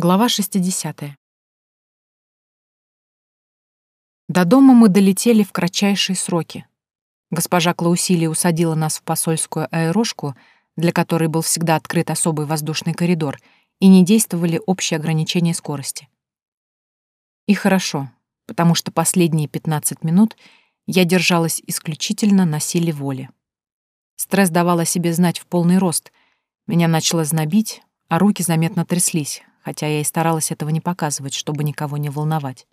Глава 60. До дома мы долетели в кратчайшие сроки. Госпожа Клаусилия усадила нас в посольскую аэрошку, для которой был всегда открыт особый воздушный коридор, и не действовали общие ограничения скорости. И хорошо, потому что последние 15 минут я держалась исключительно на силе воли. Стресс давал о себе знать в полный рост. Меня начало знобить, а руки заметно тряслись, хотя я и старалась этого не показывать, чтобы никого не волновать.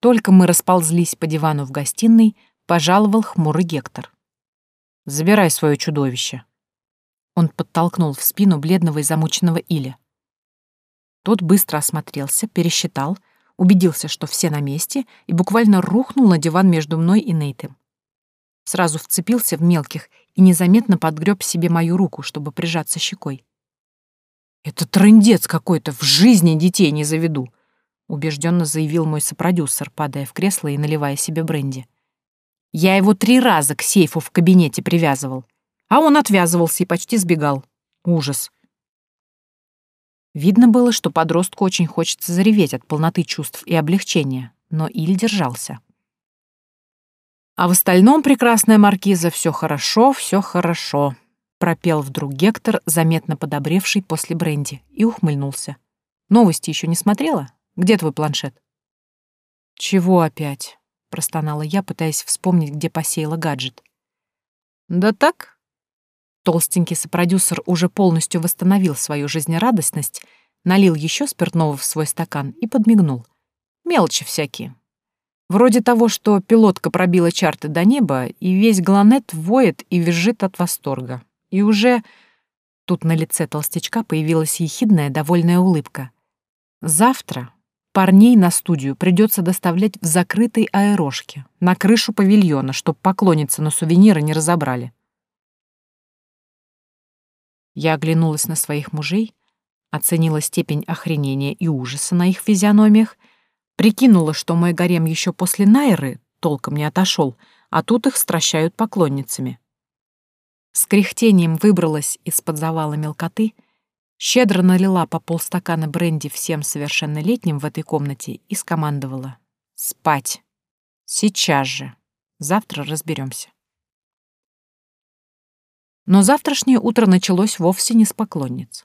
Только мы расползлись по дивану в гостиной, пожаловал хмурый Гектор. «Забирай свое чудовище». Он подтолкнул в спину бледного и замученного Иля. Тот быстро осмотрелся, пересчитал, убедился, что все на месте, и буквально рухнул на диван между мной и Нейтом. Сразу вцепился в мелких и незаметно подгреб себе мою руку, чтобы прижаться щекой. «Это трындец какой-то, в жизни детей не заведу», убежденно заявил мой сопродюсер, падая в кресло и наливая себе бренди. Я его три раза к сейфу в кабинете привязывал, а он отвязывался и почти сбегал. Ужас. Видно было, что подростку очень хочется зареветь от полноты чувств и облегчения, но Иль держался. А в остальном, прекрасная маркиза, все хорошо, все хорошо, пропел вдруг Гектор, заметно подобревший после бренди, и ухмыльнулся. Новости еще не смотрела? Где твой планшет? Чего опять? простонала я, пытаясь вспомнить, где посеяла гаджет. Да так? Толстенький сопродюсер уже полностью восстановил свою жизнерадостность, налил еще спиртного в свой стакан и подмигнул. Мелочи всякие. Вроде того, что пилотка пробила чарты до неба, и весь Гланет воет и визжит от восторга. И уже... Тут на лице толстячка появилась ехидная, довольная улыбка. Завтра Парней на студию придется доставлять в закрытой аэрошке, на крышу павильона, чтоб поклониться на сувениры не разобрали. Я оглянулась на своих мужей, оценила степень охренения и ужаса на их физиономиях, прикинула, что мой гарем еще после Найры толком не отошел, а тут их стращают поклонницами. С кряхтением выбралась из-под завала мелкоты щедро налила по полстакана бренди всем совершеннолетним в этой комнате и скомандовала. «Спать! Сейчас же! Завтра разберемся. Но завтрашнее утро началось вовсе не с поклонниц.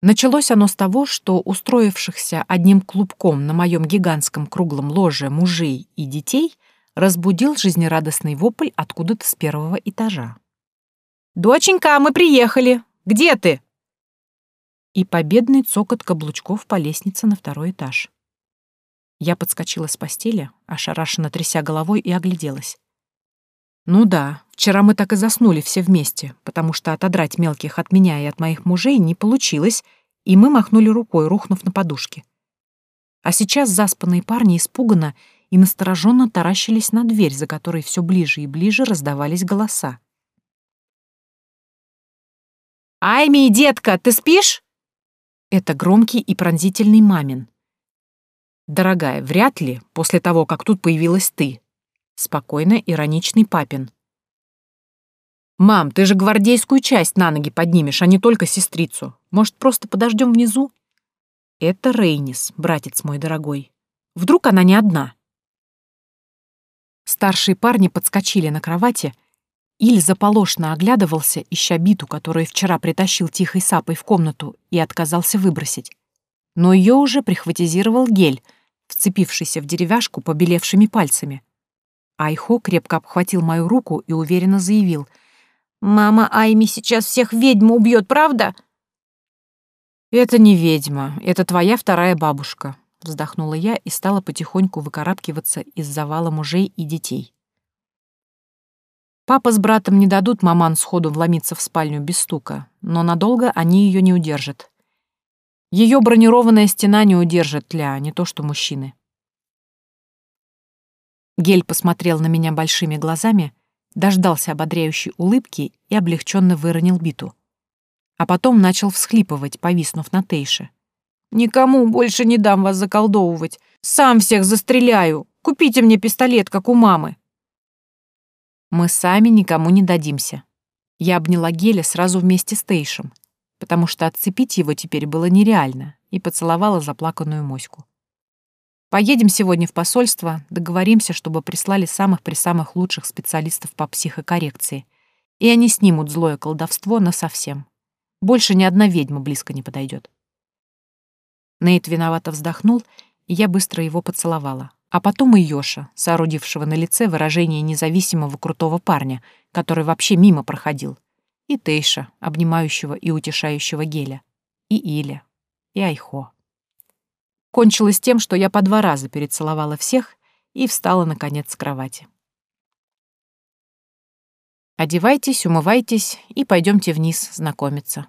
Началось оно с того, что устроившихся одним клубком на моем гигантском круглом ложе мужей и детей разбудил жизнерадостный вопль откуда-то с первого этажа. «Доченька, мы приехали! Где ты?» и победный цокот каблучков по лестнице на второй этаж. Я подскочила с постели, ошарашенно тряся головой, и огляделась. Ну да, вчера мы так и заснули все вместе, потому что отодрать мелких от меня и от моих мужей не получилось, и мы махнули рукой, рухнув на подушке. А сейчас заспанные парни испуганно и настороженно таращились на дверь, за которой все ближе и ближе раздавались голоса. «Айми, детка, ты спишь?» Это громкий и пронзительный мамин. «Дорогая, вряд ли, после того, как тут появилась ты». Спокойно ироничный папин. «Мам, ты же гвардейскую часть на ноги поднимешь, а не только сестрицу. Может, просто подождем внизу?» «Это Рейнис, братец мой дорогой. Вдруг она не одна?» Старшие парни подскочили на кровати — Иль заполошно оглядывался, ища биту, которую вчера притащил тихой сапой в комнату и отказался выбросить. Но ее уже прихватизировал гель, вцепившийся в деревяшку побелевшими пальцами. Айхо крепко обхватил мою руку и уверенно заявил. «Мама Айми сейчас всех ведьм убьет, правда?» «Это не ведьма, это твоя вторая бабушка», — вздохнула я и стала потихоньку выкарабкиваться из завала мужей и детей. Папа с братом не дадут маман сходу вломиться в спальню без стука, но надолго они ее не удержат. Ее бронированная стена не удержит Ля, не то что мужчины. Гель посмотрел на меня большими глазами, дождался ободряющей улыбки и облегченно выронил биту. А потом начал всхлипывать, повиснув на Тейше. «Никому больше не дам вас заколдовывать. Сам всех застреляю. Купите мне пистолет, как у мамы». Мы сами никому не дадимся. Я обняла Геля сразу вместе с Тейшем. потому что отцепить его теперь было нереально, и поцеловала заплаканную моську. Поедем сегодня в посольство, договоримся, чтобы прислали самых-присамых лучших специалистов по психокоррекции, и они снимут злое колдовство насовсем. Больше ни одна ведьма близко не подойдет. Нейт виновато вздохнул, и я быстро его поцеловала. А потом и Йоша, соорудившего на лице выражение независимого крутого парня, который вообще мимо проходил. И Тейша, обнимающего и утешающего Геля. И Иля. И Айхо. Кончилось тем, что я по два раза перецеловала всех и встала, наконец, с кровати. «Одевайтесь, умывайтесь и пойдемте вниз знакомиться.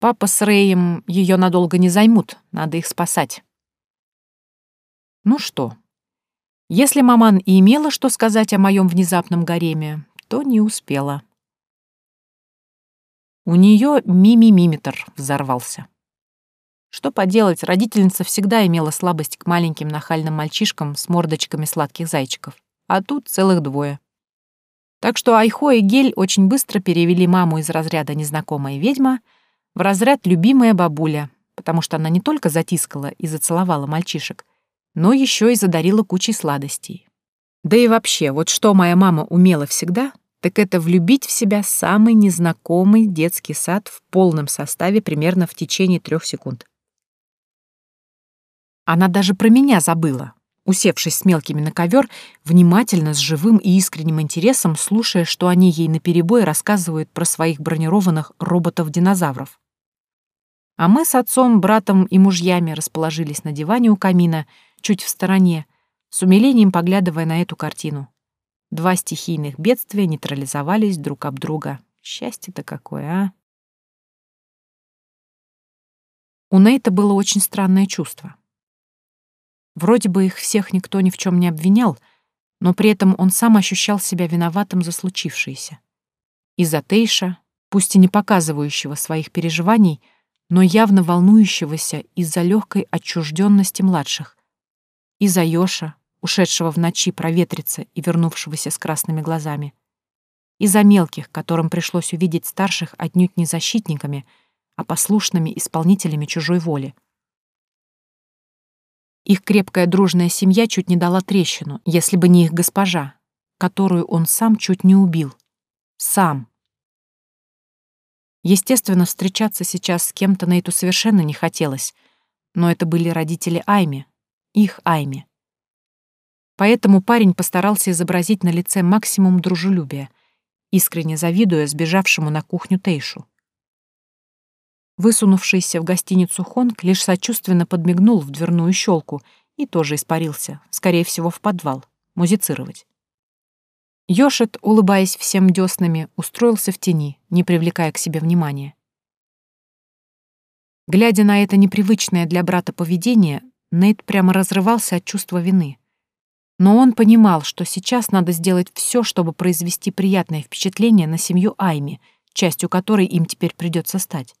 Папа с Рэем ее надолго не займут, надо их спасать». Ну что, если маман и имела что сказать о моем внезапном гареме, то не успела. У нее мимимиметр взорвался. Что поделать, родительница всегда имела слабость к маленьким нахальным мальчишкам с мордочками сладких зайчиков, а тут целых двое. Так что Айхо и Гель очень быстро перевели маму из разряда «незнакомая ведьма» в разряд «любимая бабуля», потому что она не только затискала и зацеловала мальчишек, но еще и задарила кучей сладостей. Да и вообще, вот что моя мама умела всегда, так это влюбить в себя самый незнакомый детский сад в полном составе примерно в течение трех секунд. Она даже про меня забыла, усевшись с мелкими на ковер, внимательно, с живым и искренним интересом, слушая, что они ей наперебой рассказывают про своих бронированных роботов-динозавров. А мы с отцом, братом и мужьями расположились на диване у камина, чуть в стороне, с умилением поглядывая на эту картину. Два стихийных бедствия нейтрализовались друг об друга. Счастье-то какое, а? У Нейта было очень странное чувство. Вроде бы их всех никто ни в чем не обвинял, но при этом он сам ощущал себя виноватым за случившееся. Из-за Тейша, пусть и не показывающего своих переживаний, но явно волнующегося из-за легкой отчужденности младших. Из-за Йоша, ушедшего в ночи проветриться и вернувшегося с красными глазами. Из-за мелких, которым пришлось увидеть старших отнюдь не защитниками, а послушными исполнителями чужой воли. Их крепкая дружная семья чуть не дала трещину, если бы не их госпожа, которую он сам чуть не убил. Сам. Естественно, встречаться сейчас с кем-то на эту совершенно не хотелось, но это были родители Айми, их Айми. Поэтому парень постарался изобразить на лице максимум дружелюбия, искренне завидуя сбежавшему на кухню Тейшу. Высунувшийся в гостиницу Хонг лишь сочувственно подмигнул в дверную щелку и тоже испарился, скорее всего, в подвал, музицировать. Йошет, улыбаясь всем дёснами, устроился в тени, не привлекая к себе внимания. Глядя на это непривычное для брата поведение, Нейт прямо разрывался от чувства вины. Но он понимал, что сейчас надо сделать все, чтобы произвести приятное впечатление на семью Айми, частью которой им теперь придется стать.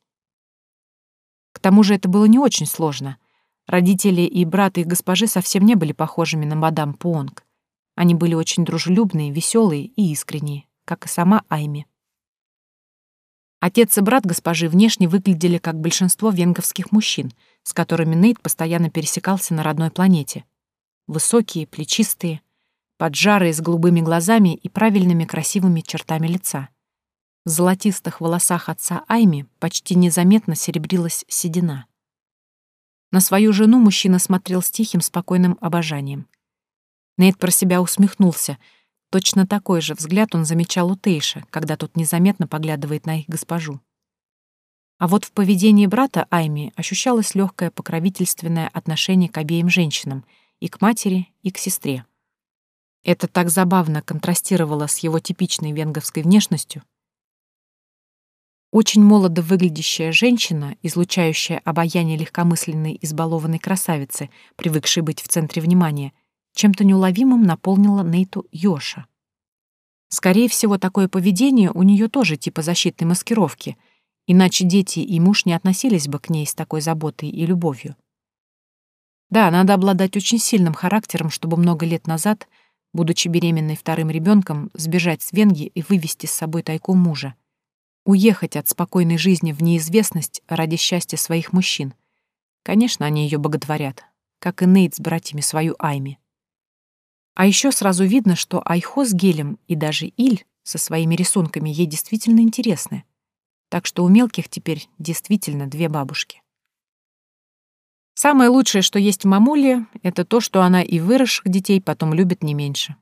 К тому же это было не очень сложно. Родители и брат их госпожи совсем не были похожими на мадам Пуонг. Они были очень дружелюбные, веселые и искренние, как и сама Айми. Отец и брат госпожи внешне выглядели как большинство венговских мужчин, с которыми Нейт постоянно пересекался на родной планете. Высокие, плечистые, поджарые с голубыми глазами и правильными красивыми чертами лица. В золотистых волосах отца Айми почти незаметно серебрилась седина. На свою жену мужчина смотрел с тихим, спокойным обожанием. Нейт про себя усмехнулся. Точно такой же взгляд он замечал у Тейша, когда тот незаметно поглядывает на их госпожу. А вот в поведении брата Айми ощущалось легкое покровительственное отношение к обеим женщинам, и к матери, и к сестре. Это так забавно контрастировало с его типичной венговской внешностью, очень молодо выглядящая женщина, излучающая обаяние легкомысленной избалованной красавицы, привыкшей быть в центре внимания, чем-то неуловимым наполнила Нейту Йоша. Скорее всего, такое поведение у нее тоже типа защитной маскировки, иначе дети и муж не относились бы к ней с такой заботой и любовью. Да, надо обладать очень сильным характером, чтобы много лет назад, будучи беременной вторым ребенком, сбежать с Венги и вывести с собой тайку мужа Уехать от спокойной жизни в неизвестность ради счастья своих мужчин. Конечно, они ее боготворят, как и Нейт с братьями свою Айми. А еще сразу видно, что Айхо с Гелем и даже Иль со своими рисунками ей действительно интересны. Так что у мелких теперь действительно две бабушки. Самое лучшее, что есть в мамуле, это то, что она и выросших детей потом любит не меньше.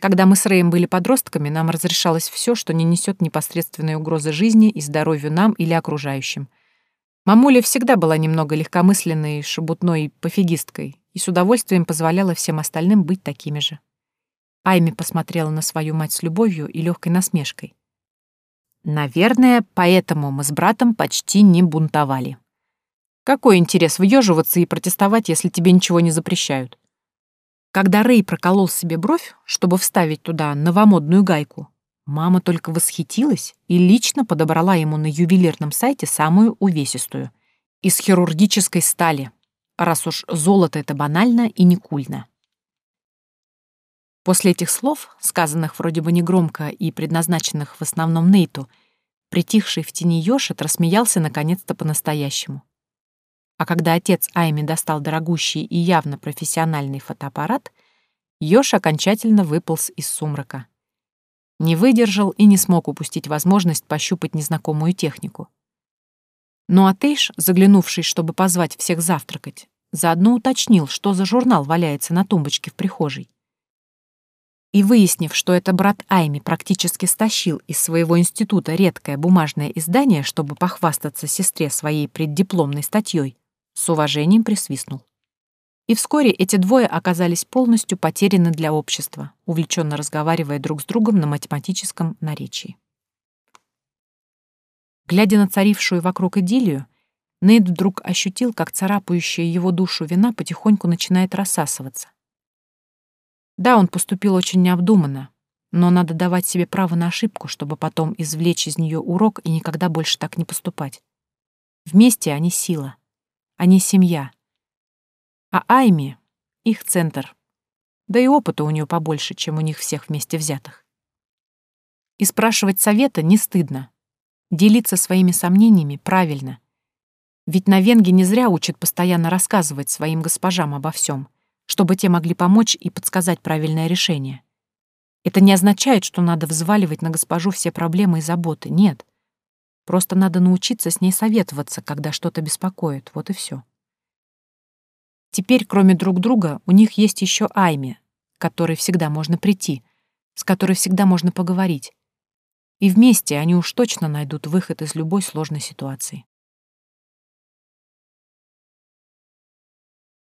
Когда мы с Рэем были подростками, нам разрешалось все, что не несет непосредственной угрозы жизни и здоровью нам или окружающим. Мамуля всегда была немного легкомысленной, шебутной пофигисткой и с удовольствием позволяла всем остальным быть такими же. Айми посмотрела на свою мать с любовью и легкой насмешкой. «Наверное, поэтому мы с братом почти не бунтовали». Какой интерес въеживаться и протестовать, если тебе ничего не запрещают? Когда Рэй проколол себе бровь, чтобы вставить туда новомодную гайку, мама только восхитилась и лично подобрала ему на ювелирном сайте самую увесистую — из хирургической стали, раз уж золото это банально и не кульно. После этих слов, сказанных вроде бы негромко и предназначенных в основном Нейту, притихший в тени Йошет рассмеялся наконец-то по-настоящему. А когда отец Айми достал дорогущий и явно профессиональный фотоаппарат, Ёж окончательно выполз из сумрака. Не выдержал и не смог упустить возможность пощупать незнакомую технику. Но Атейш, заглянувший, чтобы позвать всех завтракать, заодно уточнил, что за журнал валяется на тумбочке в прихожей. И выяснив, что это брат Айми практически стащил из своего института редкое бумажное издание, чтобы похвастаться сестре своей преддипломной статьей, с уважением присвистнул. И вскоре эти двое оказались полностью потеряны для общества, увлеченно разговаривая друг с другом на математическом наречии. Глядя на царившую вокруг идиллию, Нейд вдруг ощутил, как царапающая его душу вина потихоньку начинает рассасываться. Да, он поступил очень необдуманно, но надо давать себе право на ошибку, чтобы потом извлечь из нее урок и никогда больше так не поступать. Вместе они сила. Они семья. А Айми — их центр. Да и опыта у нее побольше, чем у них всех вместе взятых. И спрашивать совета не стыдно. Делиться своими сомнениями правильно. Ведь на Венге не зря учат постоянно рассказывать своим госпожам обо всем, чтобы те могли помочь и подсказать правильное решение. Это не означает, что надо взваливать на госпожу все проблемы и заботы. Нет. Просто надо научиться с ней советоваться, когда что-то беспокоит, вот и все. Теперь, кроме друг друга, у них есть еще Айми, к которой всегда можно прийти, с которой всегда можно поговорить. И вместе они уж точно найдут выход из любой сложной ситуации.